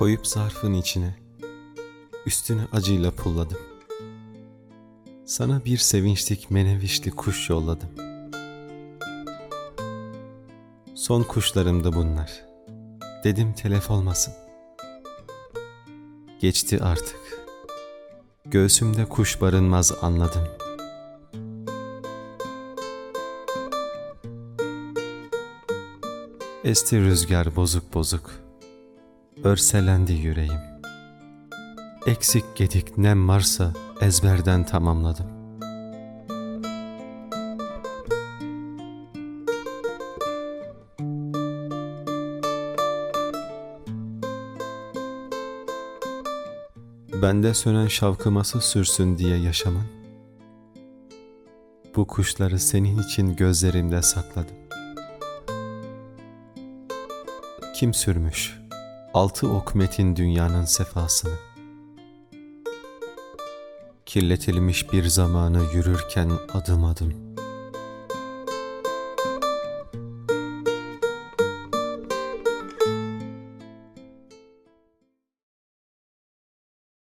Koyup zarfın içine, üstünü acıyla pulladım. Sana bir sevinçlik menevişli kuş yolladım. Son kuşlarım da bunlar. Dedim telef olmasın. Geçti artık. Göğsümde kuş barınmaz anladım. Esti rüzgar bozuk bozuk. Örselendi yüreğim. Eksik gedik nem varsa ezberden tamamladım. Bende sönen şavkıması sürsün diye yaşamın. Bu kuşları senin için gözlerimde sakladım. Kim sürmüş altı ok metin dünyanın sefasını? Kirletilmiş bir zamanı yürürken adım adım.